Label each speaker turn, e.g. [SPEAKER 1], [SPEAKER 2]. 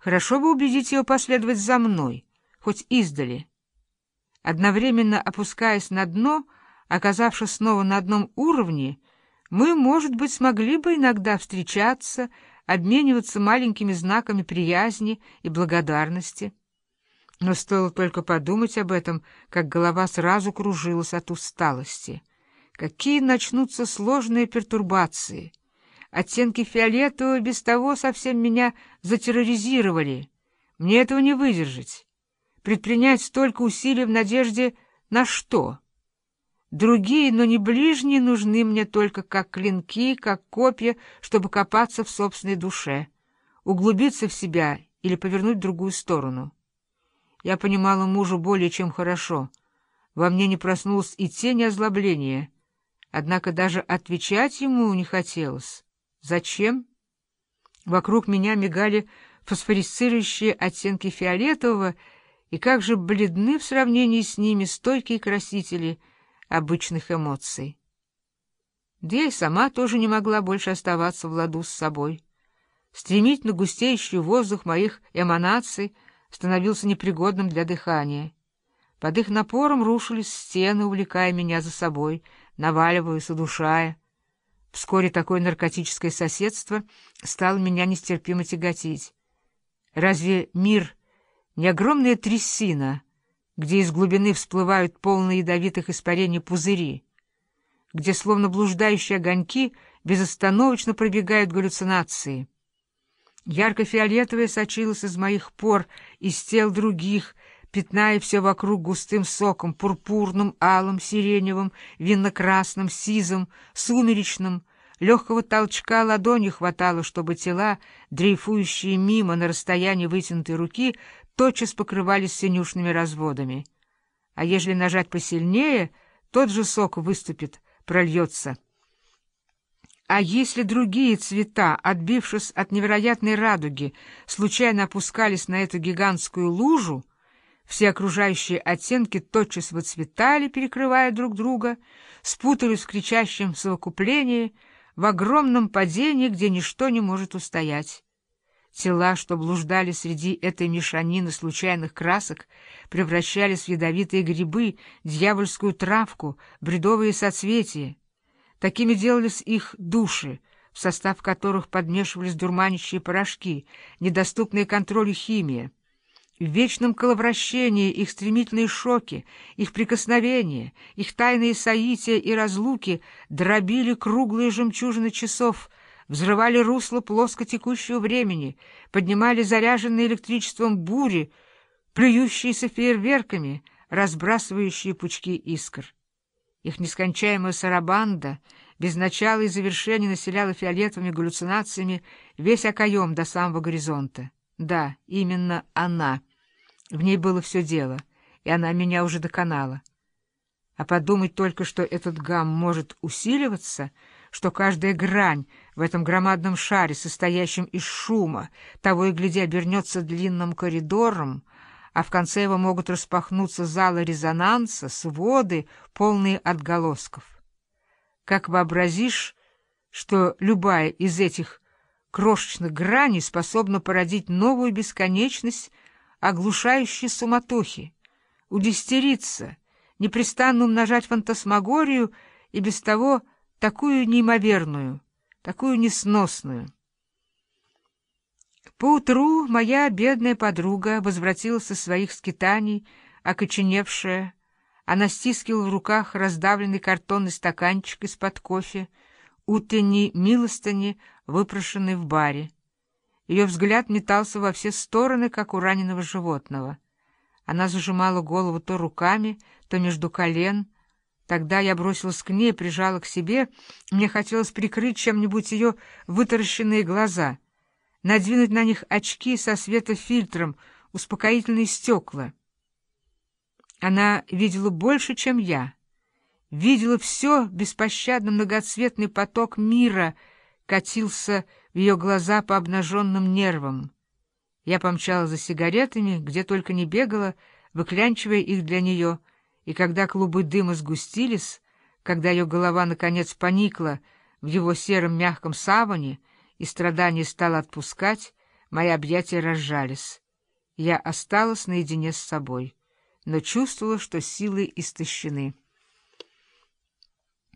[SPEAKER 1] Хорошо бы убедить ее последовать за мной, хоть издали. Одновременно опускаясь на дно, оказавшись снова на одном уровне, мы, может быть, смогли бы иногда встречаться, обмениваться маленькими знаками приязни и благодарности. Но стоило только подумать об этом, как голова сразу кружилась от усталости. Какие начнутся сложные пертурбации! Оттенки фиолетового без того совсем меня затерроризировали. Мне этого не выдержать. Предпринять столько усилий в надежде на что? Другие, но не ближние, нужны мне только как клинки, как копья, чтобы копаться в собственной душе, углубиться в себя или повернуть в другую сторону. Я понимала мужа более чем хорошо. Во мне не проснулась и тень озлобления. Однако даже отвечать ему не хотелось. Зачем? Вокруг меня мигали фосфорисцирующие оттенки фиолетового, и как же бледны в сравнении с ними стойкие красители — обычных эмоций. Да и сама тоже не могла больше оставаться в ладу с собой. Стремительно густеющий воздух моих эманаций становился непригодным для дыхания. Под их напором рушились стены, увлекая меня за собой, наваливаясь, удушая. Вскоре такое наркотическое соседство стало меня нестерпимо тяготить. Разве мир не огромная трясина — где из глубины всплывают полные ядовитых испарений пузыри, где, словно блуждающие огоньки, безостановочно пробегают галлюцинации. Ярко-фиолетовое сочилось из моих пор, из тел других, пятная все вокруг густым соком, пурпурным, алым, сиреневым, винно-красным, сизым, сумеречным. Легкого толчка ладонью хватало, чтобы тела, дрейфующие мимо на расстоянии вытянутой руки, тотчас покрывались синюшными разводами. А ежели нажать посильнее, тот же сок выступит, прольется. А если другие цвета, отбившись от невероятной радуги, случайно опускались на эту гигантскую лужу, все окружающие оттенки тотчас выцветали, перекрывая друг друга, спутались в кричащем совокуплении, в огромном падении, где ничто не может устоять. Тела, что блуждали среди этой мешанины случайных красок, превращались в ядовитые грибы, дьявольскую травку, бредовые соцветия. Такими делались их души, в состав которых подмешивались дурманящие порошки, недоступные контролю химия. В вечном коловращении их стремительные шоки, их прикосновения, их тайные соития и разлуки дробили круглые жемчужины часов — взрывали русло плоско текущего времени, поднимали заряженные электричеством бури, плюющиеся фейерверками, разбрасывающие пучки искр. Их нескончаемая сарабанда без начала и завершения населяла фиолетовыми галлюцинациями весь окоем до самого горизонта. Да, именно она. В ней было все дело, и она меня уже доконала. А подумать только, что этот гам может усиливаться — что каждая грань в этом громадном шаре, состоящем из шума, того и гляди обернется длинным коридором, а в конце его могут распахнуться залы резонанса, своды, полные отголосков. Как вообразишь, что любая из этих крошечных граней способна породить новую бесконечность оглушающей суматохи, удистериться, непрестанно умножать фантасмагорию и без того такую неимоверную, такую несносную. Поутру моя бедная подруга возвратилась со своих скитаний, окоченевшая. Она стискивала в руках раздавленный картонный стаканчик из-под кофе, утренней милостыни, выпрошенной в баре. Ее взгляд метался во все стороны, как у раненого животного. Она зажимала голову то руками, то между колен — Тогда я бросилась к ней, прижала к себе. Мне хотелось прикрыть чем-нибудь ее вытаращенные глаза, надвинуть на них очки со светофильтром, успокоительные стекла. Она видела больше, чем я. Видела все, беспощадно многоцветный поток мира катился в ее глаза по обнаженным нервам. Я помчала за сигаретами, где только не бегала, выклянчивая их для нее — и когда клубы дыма сгустились, когда ее голова наконец поникла в его сером мягком саване и страдание стало отпускать, Мои объятия разжались. Я осталась наедине с собой, но чувствовала, что силы истощены.